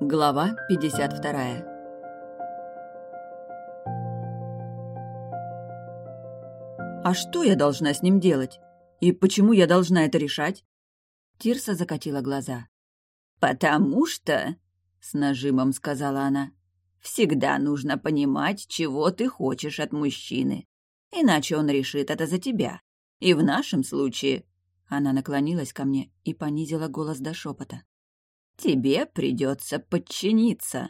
Глава 52 «А что я должна с ним делать? И почему я должна это решать?» Тирса закатила глаза. «Потому что...» — с нажимом сказала она. «Всегда нужно понимать, чего ты хочешь от мужчины. Иначе он решит это за тебя. И в нашем случае...» Она наклонилась ко мне и понизила голос до шепота. «Тебе придется подчиниться».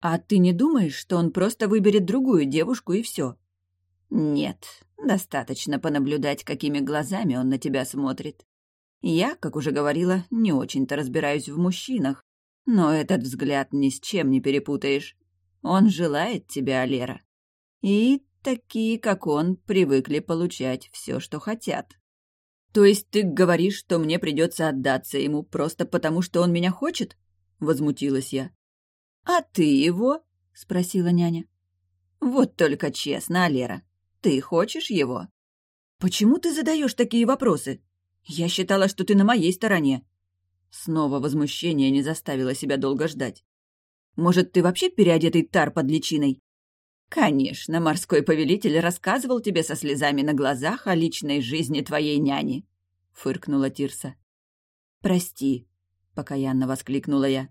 «А ты не думаешь, что он просто выберет другую девушку и все? «Нет, достаточно понаблюдать, какими глазами он на тебя смотрит. Я, как уже говорила, не очень-то разбираюсь в мужчинах, но этот взгляд ни с чем не перепутаешь. Он желает тебя, Алера. И такие, как он, привыкли получать все, что хотят. То есть ты говоришь, что мне придется отдаться ему просто потому, что он меня хочет? Возмутилась я. А ты его? спросила няня. Вот только честно, Алера, ты хочешь его? Почему ты задаешь такие вопросы? Я считала, что ты на моей стороне. Снова возмущение не заставило себя долго ждать. Может, ты вообще переодетый тар под личиной? Конечно, морской повелитель рассказывал тебе со слезами на глазах о личной жизни твоей няни, фыркнула Тирса. Прости, покаянно воскликнула я.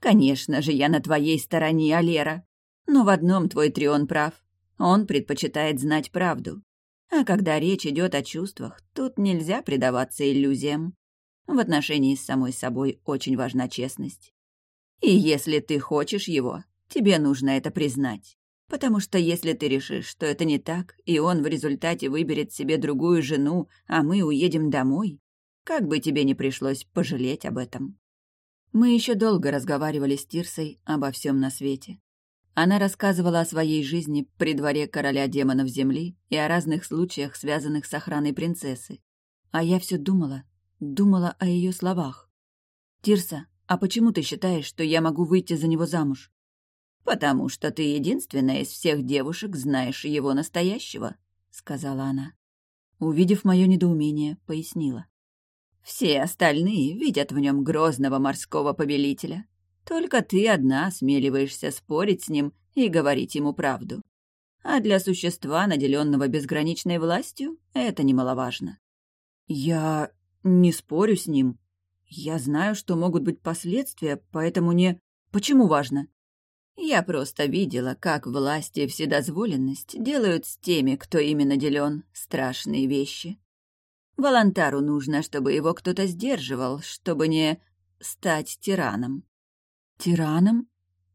Конечно же, я на твоей стороне, Алера. Но в одном твой Трион прав. Он предпочитает знать правду. А когда речь идет о чувствах, тут нельзя предаваться иллюзиям. В отношении с самой собой очень важна честность. И если ты хочешь его, тебе нужно это признать. Потому что если ты решишь, что это не так, и он в результате выберет себе другую жену, а мы уедем домой, как бы тебе ни пришлось пожалеть об этом. Мы еще долго разговаривали с Тирсой обо всем на свете. Она рассказывала о своей жизни при дворе короля демонов Земли и о разных случаях, связанных с охраной принцессы. А я все думала, думала о ее словах. «Тирса, а почему ты считаешь, что я могу выйти за него замуж?» «Потому что ты единственная из всех девушек знаешь его настоящего», — сказала она. Увидев мое недоумение, пояснила. «Все остальные видят в нем грозного морского повелителя. Только ты одна осмеливаешься спорить с ним и говорить ему правду. А для существа, наделенного безграничной властью, это немаловажно». «Я не спорю с ним. Я знаю, что могут быть последствия, поэтому не... Почему важно?» Я просто видела, как власть и вседозволенность делают с теми, кто ими наделен, страшные вещи. Волонтару нужно, чтобы его кто-то сдерживал, чтобы не стать тираном. Тираном?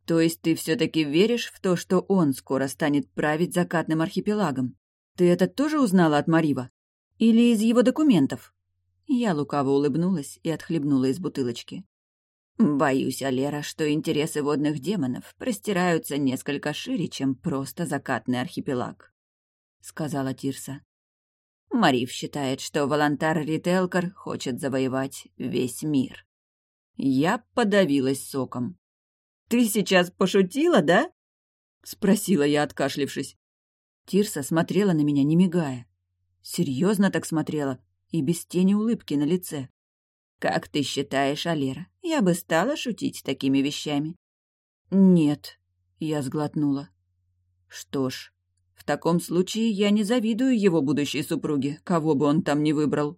То есть ты все-таки веришь в то, что он скоро станет править закатным архипелагом? Ты это тоже узнала от Марива? Или из его документов? Я лукаво улыбнулась и отхлебнула из бутылочки. Боюсь, Алера, что интересы водных демонов простираются несколько шире, чем просто закатный архипелаг, сказала Тирса. Марив считает, что Волонтар Рителкар хочет завоевать весь мир. Я подавилась соком. «Ты сейчас пошутила, да?» — спросила я, откашлившись. Тирса смотрела на меня, не мигая. Серьезно так смотрела и без тени улыбки на лице. «Как ты считаешь, Алера, я бы стала шутить такими вещами?» «Нет», — я сглотнула. «Что ж, в таком случае я не завидую его будущей супруге, кого бы он там ни выбрал».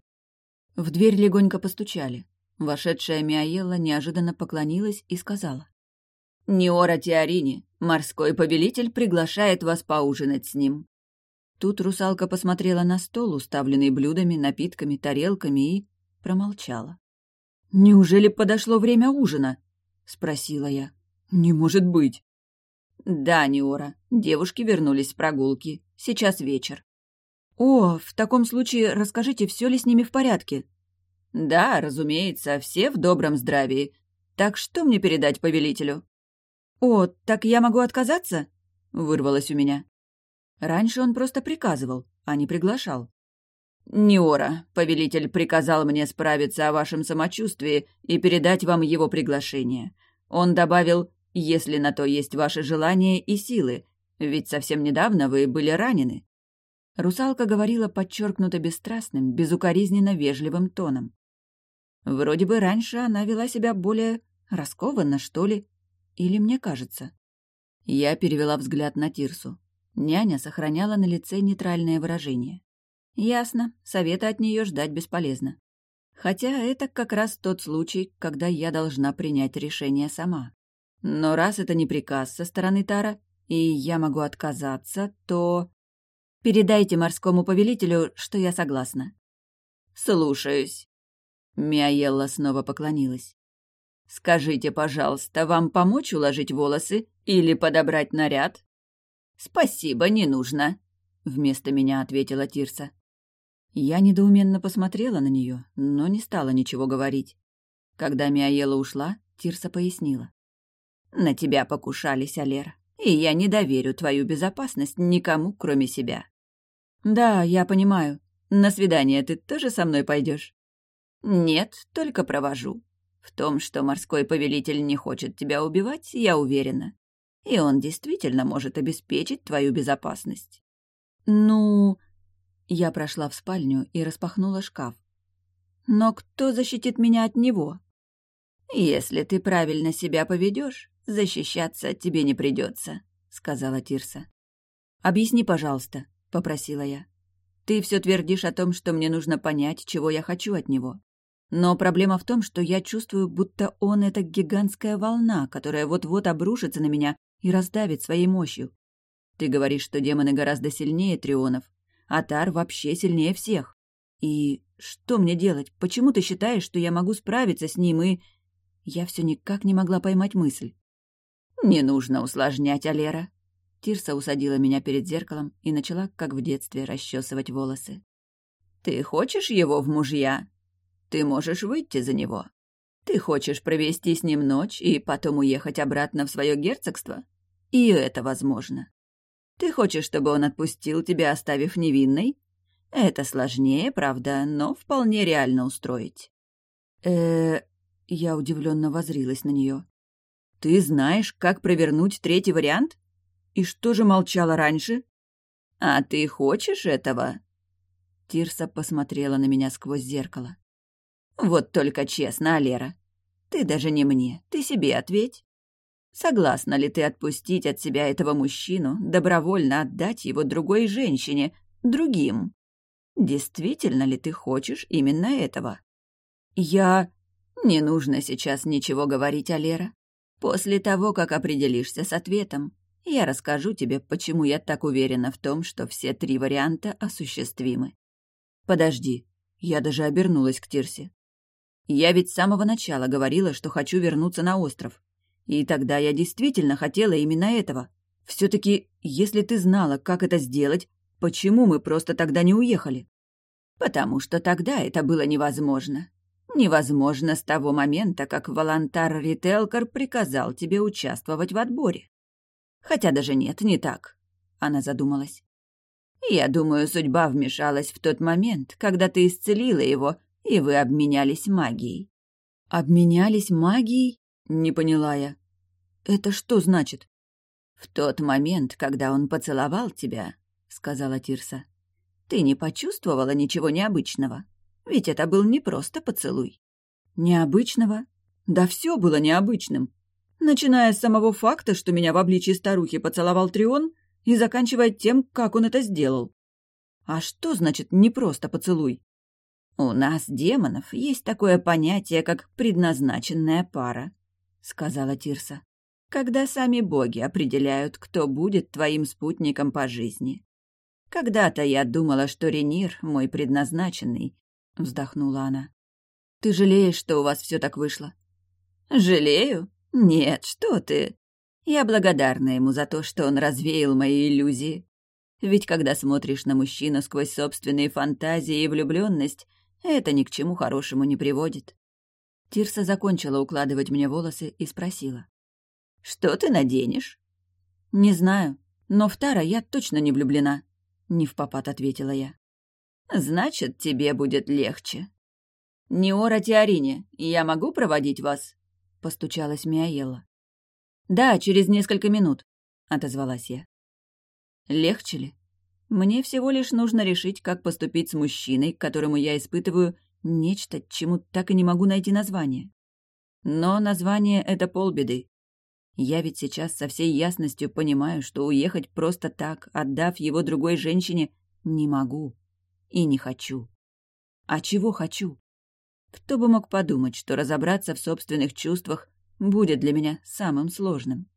В дверь легонько постучали. Вошедшая Миаелла неожиданно поклонилась и сказала. «Неора Теорини, морской повелитель приглашает вас поужинать с ним». Тут русалка посмотрела на стол, уставленный блюдами, напитками, тарелками, и промолчала. «Неужели подошло время ужина?» — спросила я. «Не может быть!» «Да, Неора, девушки вернулись с прогулки. Сейчас вечер». «О, в таком случае расскажите, все ли с ними в порядке?» «Да, разумеется, все в добром здравии. Так что мне передать повелителю?» «О, так я могу отказаться?» — вырвалось у меня. Раньше он просто приказывал, а не приглашал. «Неора, повелитель приказал мне справиться о вашем самочувствии и передать вам его приглашение. Он добавил, если на то есть ваше желание и силы, ведь совсем недавно вы были ранены». Русалка говорила подчеркнуто бесстрастным, безукоризненно вежливым тоном. Вроде бы раньше она вела себя более Раскованно, что ли? Или мне кажется? Я перевела взгляд на Тирсу. Няня сохраняла на лице нейтральное выражение. Ясно, совета от нее ждать бесполезно. Хотя это как раз тот случай, когда я должна принять решение сама. Но раз это не приказ со стороны Тара, и я могу отказаться, то... Передайте морскому повелителю, что я согласна. «Слушаюсь». Миаелла снова поклонилась. «Скажите, пожалуйста, вам помочь уложить волосы или подобрать наряд?» «Спасибо, не нужно», — вместо меня ответила Тирса. Я недоуменно посмотрела на нее, но не стала ничего говорить. Когда Миаела ушла, Тирса пояснила. «На тебя покушались, Алера, и я не доверю твою безопасность никому, кроме себя». «Да, я понимаю. На свидание ты тоже со мной пойдешь? «Нет, только провожу. В том, что морской повелитель не хочет тебя убивать, я уверена. И он действительно может обеспечить твою безопасность». «Ну...» Я прошла в спальню и распахнула шкаф. «Но кто защитит меня от него?» «Если ты правильно себя поведешь, защищаться тебе не придется», — сказала Тирса. «Объясни, пожалуйста», — попросила я. «Ты все твердишь о том, что мне нужно понять, чего я хочу от него. Но проблема в том, что я чувствую, будто он — это гигантская волна, которая вот-вот обрушится на меня и раздавит своей мощью. Ты говоришь, что демоны гораздо сильнее трионов, а Тар вообще сильнее всех. И что мне делать? Почему ты считаешь, что я могу справиться с ним и... Я все никак не могла поймать мысль. «Не нужно усложнять, Алера». Тирса усадила меня перед зеркалом и начала, как в детстве, расчесывать волосы. «Ты хочешь его в мужья? Ты можешь выйти за него. Ты хочешь провести с ним ночь и потом уехать обратно в свое герцогство? И это возможно. Ты хочешь, чтобы он отпустил тебя, оставив невинной? Это сложнее, правда, но вполне реально устроить. э Я удивленно возрилась на нее. Ты знаешь, как провернуть третий вариант? И что же молчала раньше? А ты хочешь этого? Тирса посмотрела на меня сквозь зеркало. Вот только честно, Алера, ты даже не мне, ты себе ответь. Согласна ли ты отпустить от себя этого мужчину, добровольно отдать его другой женщине, другим? Действительно ли ты хочешь именно этого? Я... Не нужно сейчас ничего говорить, Алера. После того, как определишься с ответом, я расскажу тебе, почему я так уверена в том, что все три варианта осуществимы. Подожди. Я даже обернулась к Тирсе. Я ведь с самого начала говорила, что хочу вернуться на остров. И тогда я действительно хотела именно этого. Все-таки, если ты знала, как это сделать, почему мы просто тогда не уехали? Потому что тогда это было невозможно. Невозможно с того момента, как Волонтар Рителкар приказал тебе участвовать в отборе. Хотя даже нет, не так. Она задумалась. Я думаю, судьба вмешалась в тот момент, когда ты исцелила его, и вы обменялись магией. Обменялись магией? Не поняла я. Это что значит? В тот момент, когда он поцеловал тебя, сказала Тирса, ты не почувствовала ничего необычного. Ведь это был не просто поцелуй. Необычного? Да все было необычным. Начиная с самого факта, что меня в обличии старухи поцеловал Трион, и заканчивая тем, как он это сделал. А что значит «не просто поцелуй»? У нас, демонов, есть такое понятие, как предназначенная пара сказала Тирса. «Когда сами боги определяют, кто будет твоим спутником по жизни. Когда-то я думала, что Ренир — мой предназначенный», — вздохнула она. «Ты жалеешь, что у вас все так вышло?» «Жалею? Нет, что ты. Я благодарна ему за то, что он развеял мои иллюзии. Ведь когда смотришь на мужчину сквозь собственные фантазии и влюбленность, это ни к чему хорошему не приводит. Тирса закончила укладывать мне волосы и спросила. «Что ты наденешь?» «Не знаю, но в Тара я точно не влюблена», — не в попад ответила я. «Значит, тебе будет легче». «Не ора Теорине, я могу проводить вас?» — постучалась Миаелла. «Да, через несколько минут», — отозвалась я. «Легче ли? Мне всего лишь нужно решить, как поступить с мужчиной, к которому я испытываю Нечто, чему так и не могу найти название. Но название — это полбеды. Я ведь сейчас со всей ясностью понимаю, что уехать просто так, отдав его другой женщине, не могу и не хочу. А чего хочу? Кто бы мог подумать, что разобраться в собственных чувствах будет для меня самым сложным.